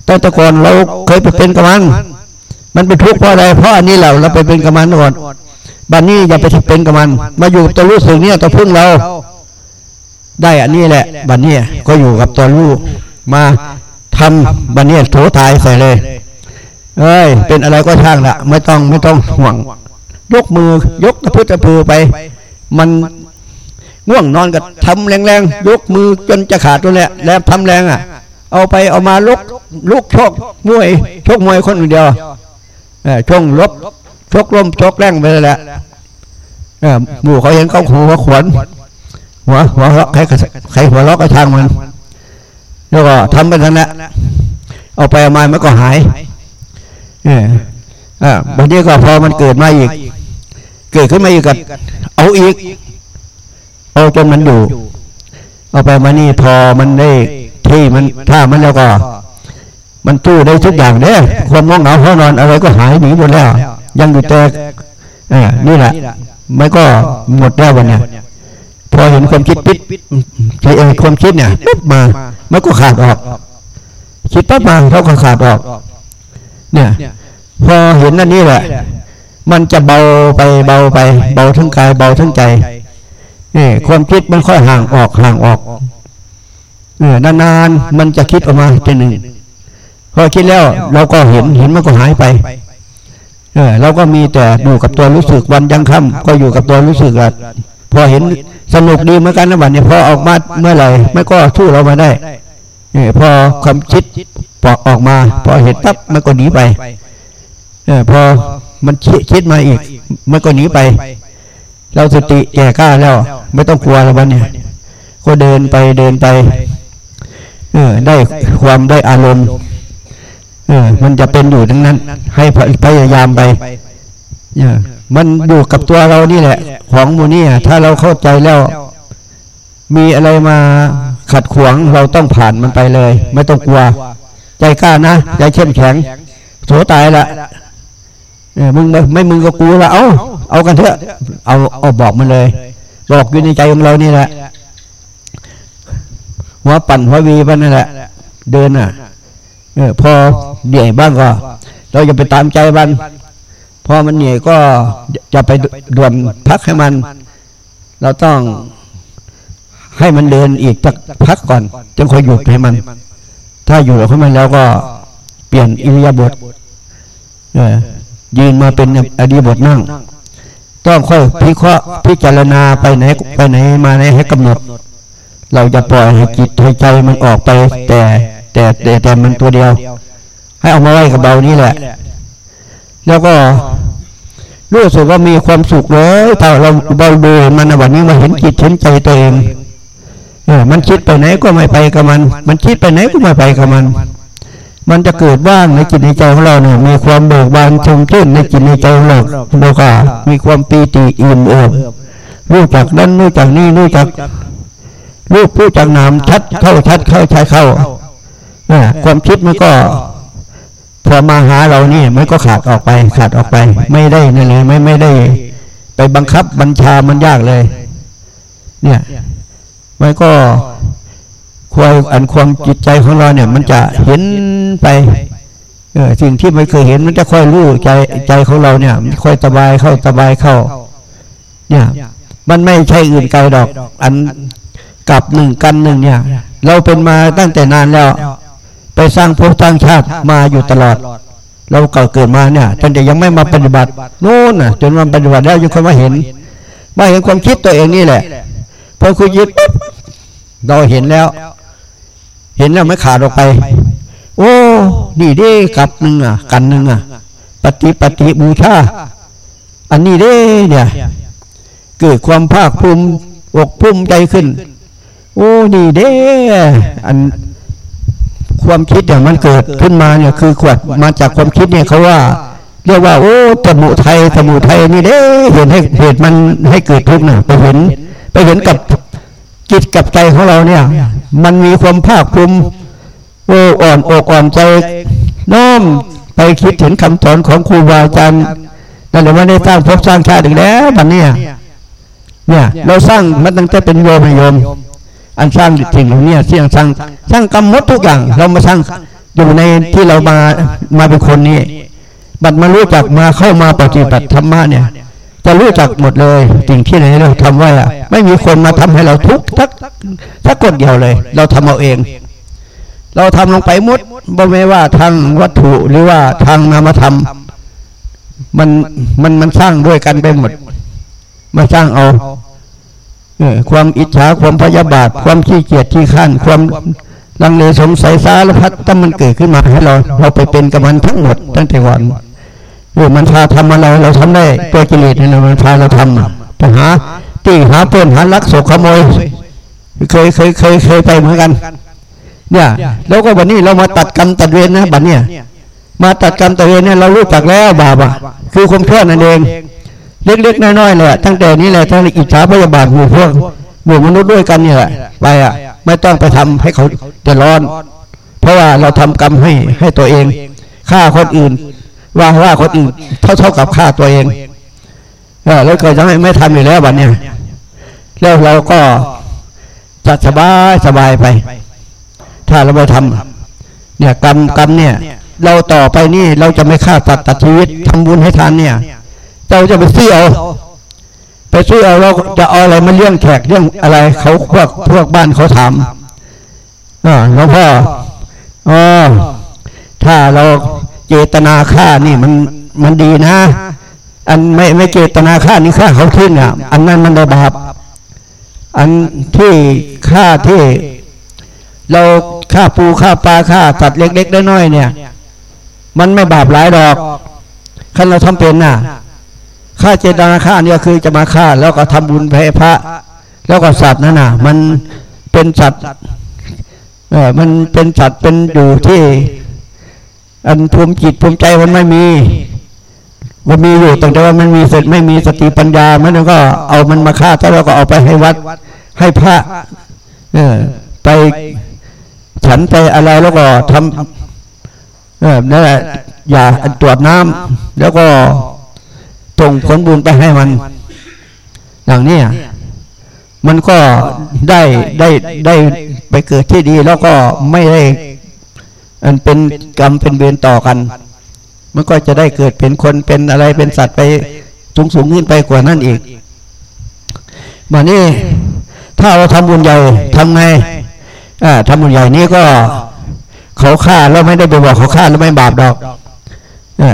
ตั้งแต่ก่อนเราเคยไปเป็นกำมันมันเป็นทุกข์เพราะอะไรเพราะอันนี้เราเราไปเป็นกำมันก่อนบัดนนี้อย่าไปเป็นกำมัน มาอยู่ตัวรู้สึกเนี่ยตัวพึ่งเรา ได้อันนี้แหละ บัดนนี้ก็อยู่กับตัวรู้มาทำบัดนนี้โถตายใส่เลย เอ้ย เป็นอะไรก็ช่างละไม่ต้องไม่ต้องห่วง ยกมือยกตะพุตะพือไป มัน ง่วงนอนก็ทำแรงๆยกมือจนจะขาดตัวแหละแล้วทำแรงอะ เอาไปเอามาลุกลุกชกมวยชกมวยคนเดียวช่วงลบชกลมชกแรงไปเลยแหละหมู่เขาเห็นเขาหัวขวนหัวหัวเราะใครใครหัวเราะก็ทางมัน แล้วก็ทำไปทั้งนละเอาไปเอามามันก็หายอ่าบางทีก็พอมันเกิดมาอีก เกิดขึ้นมาอีกกับเอาอีก เอาจนมันอยู่ เอาไปมานี่พอมันได้ที่มันถ้ามันแล้วก็ มันตู้ได้ทุกอย่างเนี่ยความง่วงเหงาห้อนอนอะไรก็หายหนีหมดแล้ว ยังอยู่แต่อ่านี่แหละไม่ก็หมดแล้ววันเนี้ยพอเห็นความคิดปิดใจเองความคิดเนี่ยปุ๊บมา มันก็ขาดออก คิดปั๊บมาเขาก็ขาดออก เนี่ย พอเห็นนั่นนี่แหละ มันจะเบาไปเบาไป เบาทั้งกายเบาทั้งใจ นี่ความคิดมันค่อยห่างออกห่างออกเออนานๆมันจะคิดออกมาทีหนึ่งพอคิดแล้ว เราก็เห็นเห็นมันก็หายไป เออเราก็มีแต่อยู่กับตัวรู้สึกวันยังค่ำก็อยู่กับตัวรู้สึกอะพอเห็นสนุกดีเหมือนกันนะบัดนี้พอออกมาเมื่อไหร่ไม่ก็สู้เรามาได้เออพอความคิดปอกออกมา พอเห็นปั๊บมันก็หนีไป เออพอมันคิดมาอีก มันก็หนีไป เราสติแก่กล้าแล้ว ไม่ต้องกลัวแล้ววันนี้ก็เดินไปเดินไปเออได้ความได้อารมณ์เออมันจะเป็นอยู่ทั้งนั้น ให้พยายามไปเนี่ยมันอยู่กับตัวเรานี่แหละ ของมูนี่ถ้าเราเข้าใจแล้ว มีอะไรมาขัดขวางเราต้องผ่านมันไปเลย ไม่ต้องกลัว ใจกล้านะใจเข้มแข็งโสตายละ มึงไม่มึงก็กูละเอาเอากันเถอะ เอาเอาบอกมันเลย บอกอยู่ในใจของเรานี่แหละหัวปั่นหัววีมันนั่นแหละ เดินอะ เออ พอเหนื่อยบ้างก็ เราจะไปตามใจมันพอมันเหนื่อยก็จะไปด่วนพักให้มัน เราต้องให้มันเดินอีกสักพักก่อนจึงค่อยหยุดให้มัน ถ้าอยู่ให้มันแล้วก็เปลี่ยนอิริยาบถเออ ยืนมาเป็นอดีบทนั่ง ต้องค่อยพิเคราะห์พิจารณาไปไหนไปไหนมาไหนให้กำหนด เราจะปล่อยให้จิตให้ใจมันออกไป แต่แต่แต่แต่มันตัวเดียว ให้เอามาไว้กับเบานี้แหละ แล้วก็รู้สึกว่ามีความสุขเลยถ้าเราเบาดูมันวันนี้มาเห็นจิตเห็นใจตัวเองเออมันคิดไปไหนก็ไม่ไปกับมัน มันคิดไปไหนก็ไม่ไปกับมัน มันจะเกิดว่างในจิตในใจของเราเนี่ย มีความเบิกบานชมชื่นในจิตในใจของเราเราก็มีความปีติอิ่มเอิบรู้จักนั้นรู้จักนี่รู้จักรู้ผู้จักนามชัดเข้าชัดเข้าชัดเข้าความคิดมันก็พอมาหาเรานี่มันก็ขาดออกไป ขาดออกไป ไม่ได้นั่นเลยไม่ไม่ได้ ไปบังคับบัญชามันยากเลย เนี่ยมันก็ ควายอันความจิตใจของเราเนี่ย มันจะเห็นไปเออสิ่งที่ไม่เคยเห็นมันจะค่อยรู้ใจใจของเราเนี่ย มันค่อยสบายเข้าสบายเข้า เนี่ย มันไม่ใช่อื่นไกลดอก อันกับหนึ่งกันหนึ่งเนี่ย เราเป็นมาตั้งแต่นานแล้ว ไปสร้างภพสร้างชาติมาอยู่ตลอด เราเก่าเกิดมาเนี่ยจนแต่ยังไม่มาปฏิบัติโน่นน่ะ จนมาปฏิบัติแล้วยังค่อยมาเห็นมาเห็นความคิดตัวเองนี่แหละพอคุยยึดปุ๊บเราเห็นแล้ว เห็นแล้วไม่ขาดออกไป โอ้นี่เด้กับหนึ่งอะ กันหนึ่งอะ ปฏิปฏิบูชาอันนี้เด้เนี่ย เกิดความภาคภูมิอกภูมิใจขึ้น โอ้นี่เด้อันความคิดอย่างมันเกิดขึ้นมาเนี่ยคือขวดมาจากความคิดเนี่ยเขาว่า เรียกว่า โอ้สมุทัยสมุทัยนี่เด้เห็นให้เหตุมันให้เกิดทุกข์นะไปเห็น ไปเห็นกับ จิตกับใจของเราเนี่ย มันมีความภาคภูมิโอ้อ่อนอกอ่อนใจน้อมไปคิดถึงคำสอนของครูบาอาจารย์นั่นแหละว่าได้สร้างภพสร้างชาติอีกแล้วบัดนี้เนี่ย เราสร้างมันตั้งแต่เป็นโยมโยม อันสร้างสิ่งเหล่านี้เสี่ยงสร้างสร้างกรรมมดทุกอย่าง เรามาสร้างอยู่ในที่เรามามาเป็นคนนี้บัดมารู้จักมาเข้ามาปฏิบัติธรรมะเนี่ย จะรู้จักหมดเลยสิ่งที่ไหนเราทำไว้อะไม่มีคนมาทำให้เราทุกทักทักกดเดียวเลย เราทำเอาเอง เราทำลงไปมุดบ่ไม่ว่าทางวัตถุหรือว่าทางนามธรรมมันมันมันสร้างด้วยกันไปหมด มาสร้างเอาความอิจฉาความพยาบาท ความขี้เกียจขี้ข้านความลังเลสงสัยสารพัดตั้งมันเกิดขึ้นมาให้เรา เราไปเป็นกับมันทั้งหมดตั้งแต่วัน เออมันพาทำอะไรเราทำได้ตัวกิเลสเนี่ยมันพาเราทำไปหาตีหาเพื่อนหาลักศกขโมย เคยเคยเคยเคยไปเหมือนกัน เนี่ย แล้วก็วันนี้เรามาตัดกรรมตัดเวรนะบัดเนี่ย มาตัดกรรมตัดเวรเนี่ยเรารู้จักแล้วบาปอะคือความชั่วนั่นเอง เล็กๆน้อยๆเลยตั้งแต่นี้แหละทั้งอิจฉาพยาบาทหมู่พวกหมู่มนุษย์ด้วยกันเนี่ยไปอะไม่ต้องไปทำให้เขาเดือดร้อน เพราะว่าเราทำกรรมให้ให้ตัวเองฆ่าคนอื่น ว่าว่าคนอื่นเท่าเท่ากับฆ่าตัวเองเออแล้วก็จะไม่ไม่ทำอยู่แล้วบัดเนี่ยแล้วเราก็จะสบายสบายไป ถ้าเราไม่ทำเนี่ยกรรมกรรมเนี่ย เราต่อไปนี่เราจะไม่ฆ่าตัดตัดชีวิตทำบุญให้ทานเนี่ยเจ้าจะไปซื้อเอาไปซื้อเอาเราจะเอาอะไรมาเลี้ยงแขกเลี้ยงอะไรเขาพวกพวกบ้านเขาถามอ่าหลวงพ่ออ๋อถ้าเรา เจตนาฆ่านี่มันมันดีนะ อันไม่ไม่เจตนาฆ่านี่ฆ่าเขาทิ้งอะ อันนั้นมันได้บาป อันที่ฆ่าที่ เราฆ่าปูฆ่าปลาฆ่าสัตว์เล็กๆน้อยๆเนี่ย มันไม่บาปหลายดอกขั้นเราทำเป็นน่ะฆ่าเจตนาฆ่าเนี่ยคือจะมาฆ่า แล้วก็ทำบุญแพ้พระ แล้วก็สัตว์นั่นน่ะ มันเป็นสัตว์เออมันเป็นสัตว์เป็นอยู่ที่ อันภูมิจิตภูมิใจมันไม่มีมันมีอยู่แต่ว่ามันมีเสร็จไม่มีสติปัญญามันก็เอามันมาฆ่าแล้วก็เอาไปให้วัด ให้พระเออไปฉันไปอะไรแล้วก็ทำเออนั่นแหละอย่าตรวจน้ำแล้วก็ส่งผลบุญไปให้มัน อย่างนี้มันก็ได้ได้ได้ไปเกิดที่ดี แล้วก็ไม่ได้ อันเป็นกรรมเป็นเวรต่อกัน มันก็จะได้เกิดเป็นคนเป็นอะไรเป็นสัตว์ไปสูงสูงขึ้นไปกว่านั้นอีกมานี่ถ้าเราทำบุญใหญ่ทำไงอ่าทำบุญใหญ่นี้ก็ เขาฆ่าแล้วไม่ได้ไปบอกเขาฆ่าแล้วไม่บาปดอก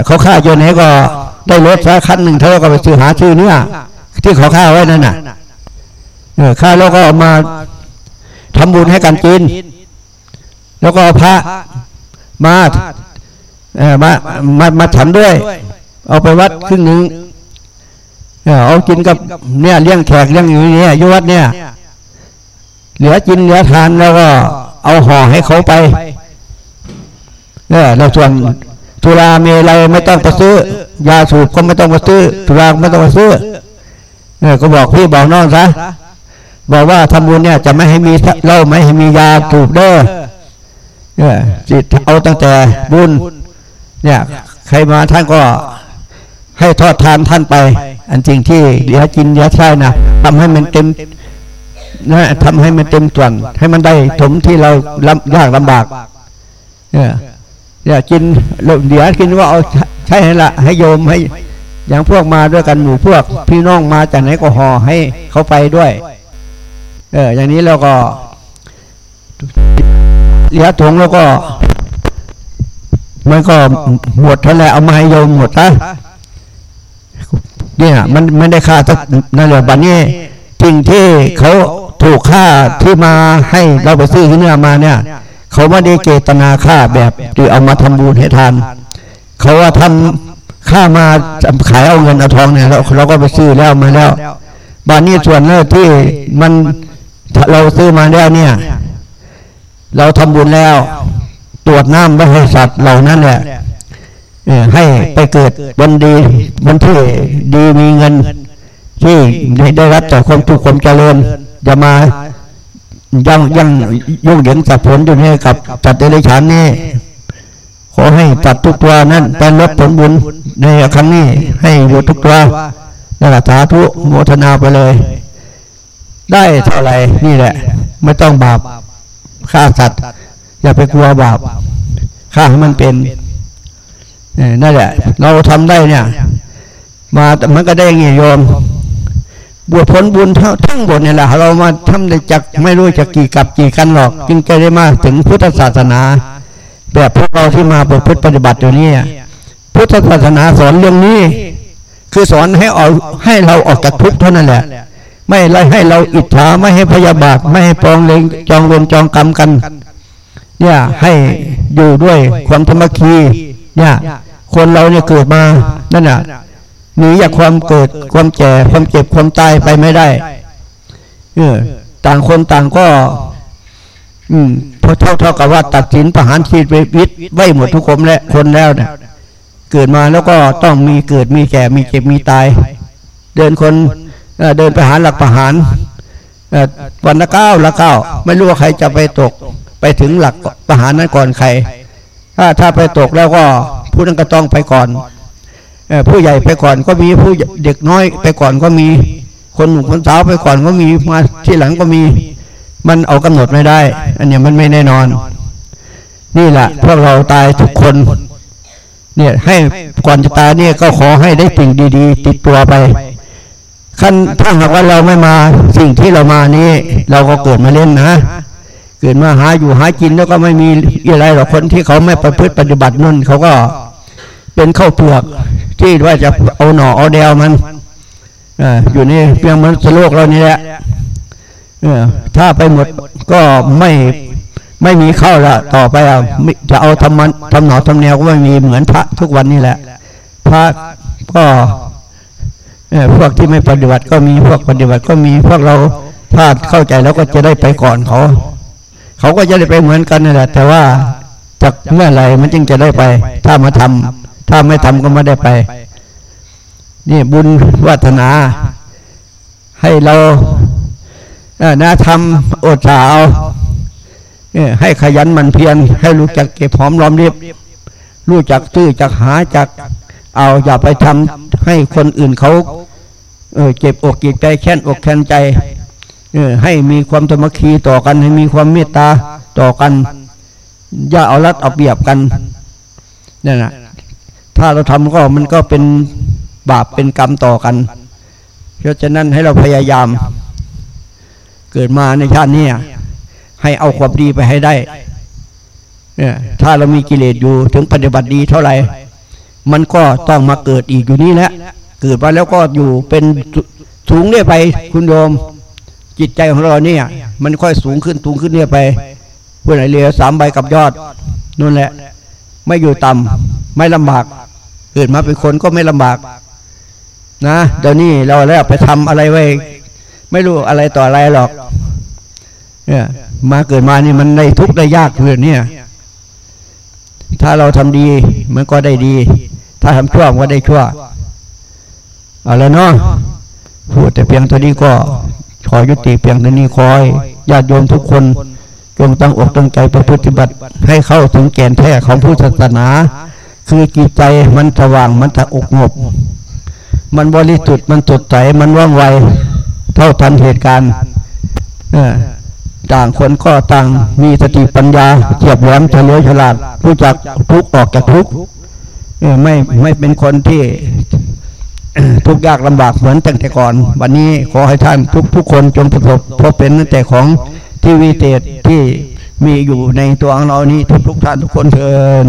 เขาฆ่าโยนให้ก็ได้รถสักคันหนึ่งเท่าก็ไปซื้อหาซื้อเนื้อที่เขาฆ่าไว้นั่นน่ะฆ่าแล้วก็เอามาทำบุญให้กันกิน แล้วก็เอาพระ มามามามาฉันด้วย เอาไปวัดครึ่งหนึ่งเอากินกับเนี่ยเลี้ยงแขกเลี้ยงอยู่เนี่ยยุวัดเนี่ย เหลือกินเหลือทานแล้วก็ เอาห่อให้เขาไปเนี่ยเราส่วนสุราเมลัยไม่ต้องไปซื้อยาสูบก็ไม่ต้องไปซื้อสุราไม่ต้องไปซื้อเนี่ยก็บอกพี่บอกน้องซะบอกว่าทำบุญเนี่ยจะไม่ให้มีเหล้าไม่ให้มียาสูบเด้อ เนี่ยจิตเอาตั้งแต่บุญเนี่ย ใครมาท่านก็ให้ทอดทานท่านไป อันจริงที่เดี๋ยวกินเดี๋ยวใช่นะทำให้มันเต็มนะทำให้มันเต็มส่วน ให้มันได้ถมที่เราลำยากลำบากเนี่ยอย่ากินเดี๋ยวกินว่าเอาใช้ให้ละให้โยมให้ อย่างพวกมาด้วยกันหมู่พวก พี่น้องมาจากไหนก็ห่อให้เขาไปด้วย เออ อย่างนี้เราก็ เหลือถุงแล้วก็มันก็หมดทั้งแหละเอามาให้โยมหมดนะเนี่ยมันไม่ได้ค่าสักนั่นแหละบัดนี้สิ่งที่เขาถูกฆ่าที่มาให้เราไปซื้อเนื้อมาเนี่ย เขาไม่ได้เจตนาฆ่าแบบหรือเอามาทำบุญให้ทานเขาว่าทำฆ่ามาขายเอาเงินเอาทองเนี่ยเราเราก็ไปซื้อแล้วมาแล้วบานนี้ส่วนเนื้อที่มันเราซื้อมาแล้วเนี่ย เราทำบุญแล้ว ตรวจน้ำไว้ให้สัตว์เหล่านั้นแหละให้ไปเกิดวันดีวันที่ดีมีเงิน ที่ได้รับจากความทุกข์ความเจริญจะมายังยังยุ่งเหยิงสับผลอยู่นี่กับจัดเดรัจฉานนี่ขอให้จัดทุกตัวนั้นเป็นรับผลบุญในครั้งนี้ให้อยู่ทุกตัวนั่นแหละสาธุโมทนาไปเลย ได้เท่าไหร่นี่แหละ ไม่ต้องบาป ฆ่าสัตว์ อย่าไปกลัวบาปฆ่าให้มันเป็นนั่นแหละ เราทำได้เนี่ย มามันก็ได้เงี้ยโยมบวชผลบุญทั้งหมดเนี่ยแหละเรามาทำได้จากไม่รู้จะกี่กับกี่กันหรอก จึงจะได้มาถึงพุทธศาสนา แบบพวกเราที่มาประพฤติปฏิบัติอยู่นี่พุทธศาสนาสอนเรื่องนี้ คือสอนให้ออกให้เราออกจากทุกข์เท่านั้นแหละ ไม่ไล่ให้เราอิจฉาไม่ให้พยาบาท ไม่ให้ปองเลงจองเวรจองกรรมกัน เนี่ยให้อยู่ด้วยความธรรมคีเนี่ยคนเราเนี่ยเกิดมานั่นน่ะหนีจากความเกิดความแก่ความเจ็บความตายไปไม่ได้เออต่างคนต่างก็ อืมพอเท่าเท่ากับว่าตัดสินประหารชีวิตวิตไว้หมดทุกคนและคนแล้วเนี่ยเกิดมาแล้วก็ต้องมีเกิดมีแก่มีเจ็บมีตาย เดินคน เดินไปหาหลักประหารวันละเก้าละเก้าไม่รู้ว่าใครจะไปตก ไปถึงหลักประหารนั้นก่อนใคร ถ้าถ้าไปตกแล้วก็ผู้นั้นก็ต้องไปก่อนผู้ใหญ่ไปก่อนก็มีผู้เด็กน้อยไปก่อนก็มี คนหนุ่มคนสาวไปก่อนก็มีมาที่หลังก็มี มันเอากำหนดไม่ได้ อันนี้มันไม่แน่นอน นี่แหละพวกเราตายทุกคน เนี่ยให้ก่อนจะตายเนี่ยก็ขอให้ได้สิ่งดี ๆ ติดตัวไป ขั้นถ้าหากว่าเราไม่มาสิ่งที่เรามานี่เราก็เกิดมาเล่นนะ เกิดมาหาอยู่หากินแล้วก็ไม่มีอะไรหรอกคนที่เขาไม่ประพฤติปฏิบัตินั่นเขาก็เป็นข้าวเปลือก ที่ว่าจะเอาหน่อเอาเดวมันออยู่นี่เพียงมันสโลกเรานี่แหละถ้าไปหมดก็ไม่ไม่มีข้าวละต่อไปจะเอาทำมันทำหน่อทำแนวก็ไม่มีเหมือนพระทุกวันนี้แหละ พระก็ พวกที่ไม่ปฏิบัติก็มีพวกปฏิบัติก็มีพวกเราถ้าดเข้าใจแล้วก็จะได้ไปก่อนเขา เขาก็จะได้ไปเหมือนกันนี่นแหละแต่ว่าจากเมื่อไหร่มันจึงจะได้ไป ถ้ามาทำถ้าไม่ทำก็ไม่ได้ไป นี่บุญวัฒนา ให้เราหนะทำอดสาวให้ขยันมันเพียรให้รู้จักเก็บหอมรอมริบรู้จักซื้อจักหาจักเอาอย่าไปทำ ให้คนอื่นเขาเออเจ็บอกเจ็บใจแค้นอกแค้นใจเออให้มีความธรรมคีต่อกัน ให้มีความเมตตาต่อกัน อย่าเอารัดเอาเปรียบกันนั่นนะถ้าเราทำก็มันก็เป็นบาปเป็นกรรมต่อกันเพราะฉะนั้นให้เราพยายาม เกิดมาในชาตินี้ให้เอาความดีไปให้ได้เนี่ยถ้าเรามีกิเลสอยู่ถึงปฏิบัติดีเท่าไหร่ มันก็ต้องมาเกิดอีกอยู่นี่แหละเกิดมาแล้วก็อยู่เป็นสูงเรื่อยไปคุณโยม จิตใจของเราเนี่ย มันค่อยสูงขึ้นสูงขึ้นเรื่อยไปเพื่อนไหนเรียสามใบกับยอดนั่นแหละ ไม่อยู่ต่ำไม่ลำบาก เกิดมาเป็นคนก็ไม่ลำบาก นะเดี๋ยวนี้เราแล้วไปทำอะไรไว้ ไม่รู้อะไรต่ออะไรหรอก เนี่ยมาเกิดมานี่มันได้ทุกข์ได้ยากเพื่อนเนี่ย ถ้าเราทำดีมันก็ได้ดี ถ้าทำชั่วก็ได้ชั่วเอาล้วเนาะพูดแต่เพียงเท่านี้ก็ขอยุติเพียงเท่านี้คอยญาติโยมทุกคนจงตั้งอกตั้งใจไปปฏิบัติ ให้เข้าถึงแก่นแท้ของพุทธศาสนา คือจิตใจมันสว่างมันตะอกงบ มันบริสุทธิ์มันสดใสมันว่องไว เท่าทันเหตุการณ์ต่างคนก็ต่างมีสติปัญญาเจียบแหลมเฉลียวฉลาดรู้จักทุกออกจากทุก ไม่ไม่เป็นคนที่ทุกยากลำบากเหมือนตั้งแต่ก่อน วันนี้ขอให้ท่านทุกทุกคนจงประสบพบเป็นตั้งแต่ของที่วิเศษที่มีอยู่ในตัวของเรานี้ทุกทุกท่านทุกคนเถิด